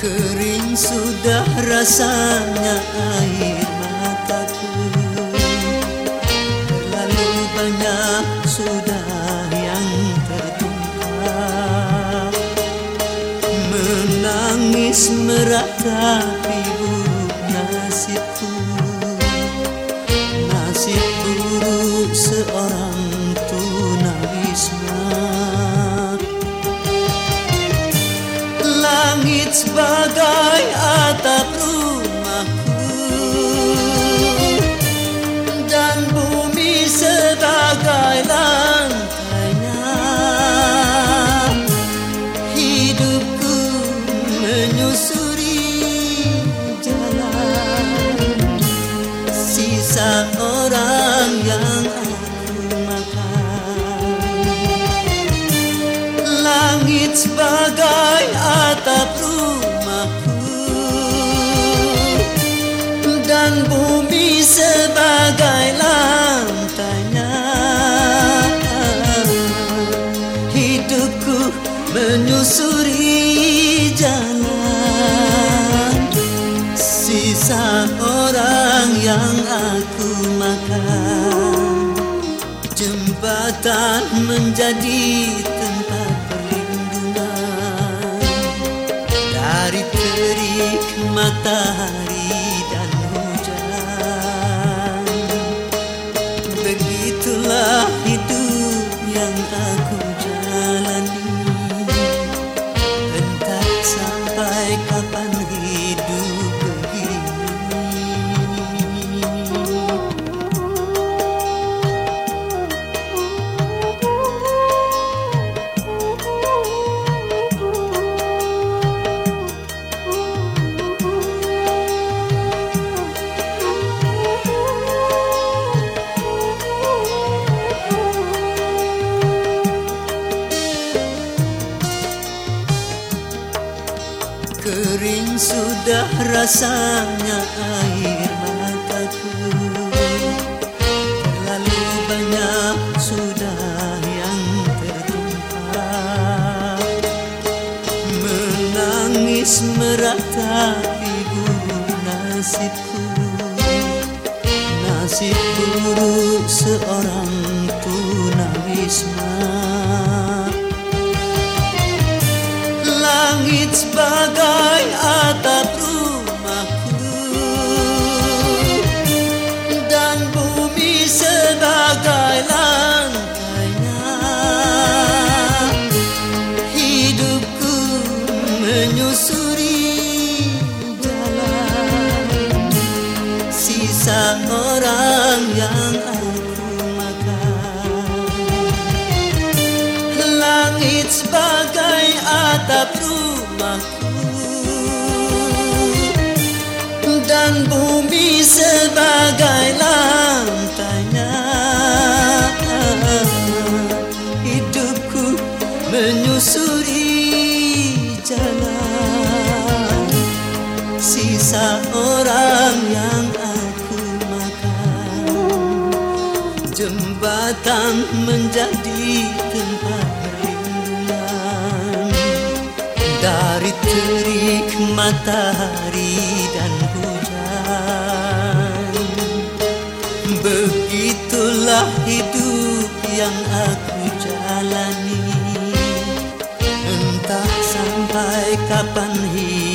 Kering sudah rasanya air sudah yang tertumpah Menangis meratapi buruk nasibku. Nasib buruk seorang tunawisma. Langit sebagai atap rumahku. Dan menyusuri jalan. Sisa orang yang aku makan. Langit sebagai atap rumahku. Dan bumi sebagai lantainya. Hidupku menyusuri jalan. Sisa orang yang aku makan. Jembatan menjadi tempat perlindungan. Dari terik matahari Kering sudah rasanya air mataku. Terlalu banyak sudah yang tertumpah Menangis meratapi buruk nasibku. Nasib buruk seorang tunawisma menyusuri jalan. Sisa orang yang aku makan. Langit sebagai atap rumahku. Dan bumi sebagai lantainya. Hidupku menyusuri Sisa orang yang aku makan. Jembatan menjadi tempat perlindungan Dari terik matahari dan hujan. Begitulah hidup yang aku jalani. Entah sampai kapan hidup